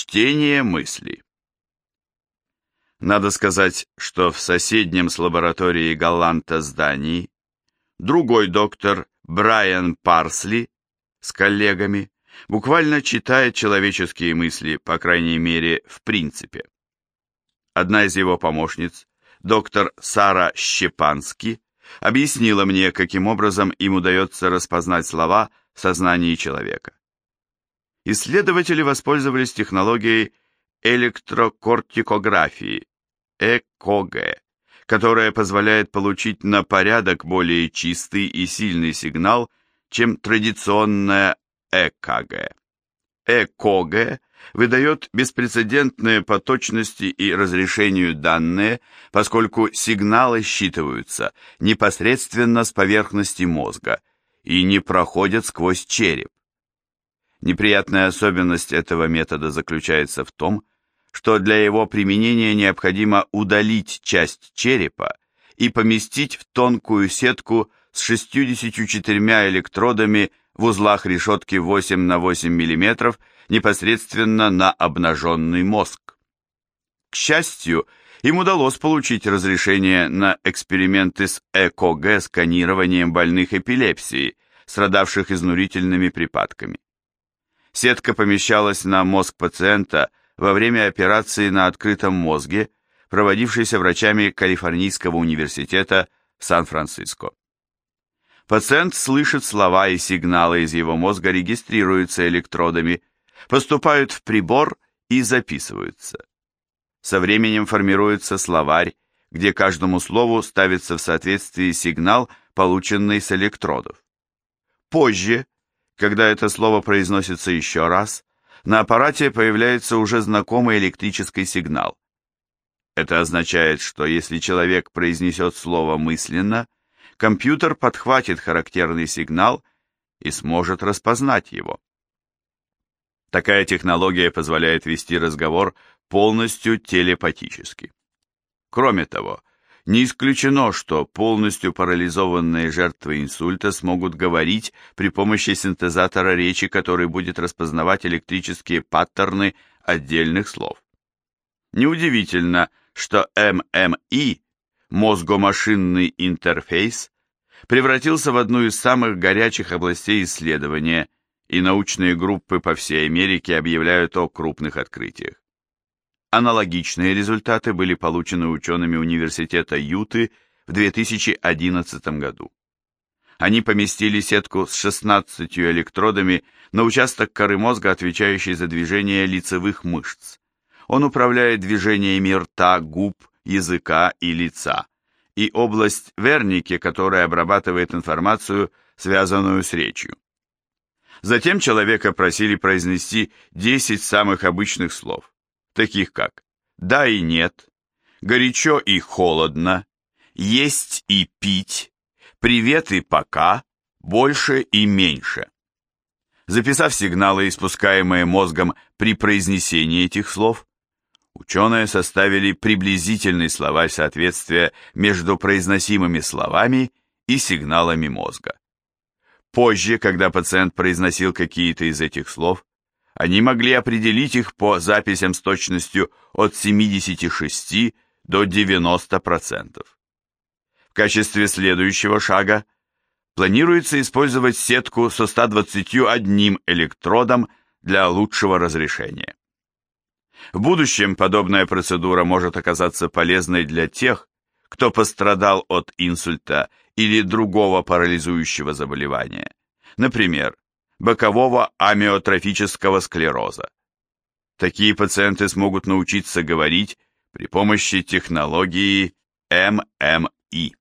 Чтение мыслей. Надо сказать, что в соседнем с лабораторией Галланта здании другой доктор Брайан Парсли с коллегами буквально читает человеческие мысли, по крайней мере, в принципе. Одна из его помощниц, доктор Сара Щепански, объяснила мне, каким образом им удается распознать слова в сознании человека. Исследователи воспользовались технологией электрокортикографии, ЭКГ, которая позволяет получить на порядок более чистый и сильный сигнал, чем традиционная ЭКГ. ЭКГ выдает беспрецедентные по точности и разрешению данные, поскольку сигналы считываются непосредственно с поверхности мозга и не проходят сквозь череп. Неприятная особенность этого метода заключается в том, что для его применения необходимо удалить часть черепа и поместить в тонкую сетку с 64 электродами в узлах решетки 8 на 8 мм непосредственно на обнаженный мозг. К счастью, им удалось получить разрешение на эксперименты с ЭКГ сканированием больных эпилепсией, страдавших изнурительными припадками. Сетка помещалась на мозг пациента во время операции на открытом мозге, проводившейся врачами Калифорнийского университета в Сан-Франциско. Пациент слышит слова и сигналы из его мозга регистрируются электродами, поступают в прибор и записываются. Со временем формируется словарь, где каждому слову ставится в соответствии сигнал, полученный с электродов. Позже, когда это слово произносится еще раз, на аппарате появляется уже знакомый электрический сигнал. Это означает, что если человек произнесет слово мысленно, компьютер подхватит характерный сигнал и сможет распознать его. Такая технология позволяет вести разговор полностью телепатически. Кроме того, не исключено, что полностью парализованные жертвы инсульта смогут говорить при помощи синтезатора речи, который будет распознавать электрические паттерны отдельных слов. Неудивительно, что ММИ мозгомашинный интерфейс превратился в одну из самых горячих областей исследования, и научные группы по всей Америке объявляют о крупных открытиях. Аналогичные результаты были получены учеными Университета Юты в 2011 году. Они поместили сетку с 16 электродами на участок коры мозга, отвечающий за движение лицевых мышц. Он управляет движениями рта, губ, языка и лица, и область Верники, которая обрабатывает информацию, связанную с речью. Затем человека просили произнести 10 самых обычных слов, таких как «да» и «нет», «горячо» и «холодно», «есть» и «пить», «привет» и «пока», «больше» и «меньше». Записав сигналы, испускаемые мозгом при произнесении этих слов, Ученые составили приблизительный словарь соответствия между произносимыми словами и сигналами мозга. Позже, когда пациент произносил какие-то из этих слов, они могли определить их по записям с точностью от 76 до 90%. В качестве следующего шага планируется использовать сетку со 121 электродом для лучшего разрешения. В будущем подобная процедура может оказаться полезной для тех, кто пострадал от инсульта или другого парализующего заболевания, например, бокового амиотрофического склероза. Такие пациенты смогут научиться говорить при помощи технологии ММИ.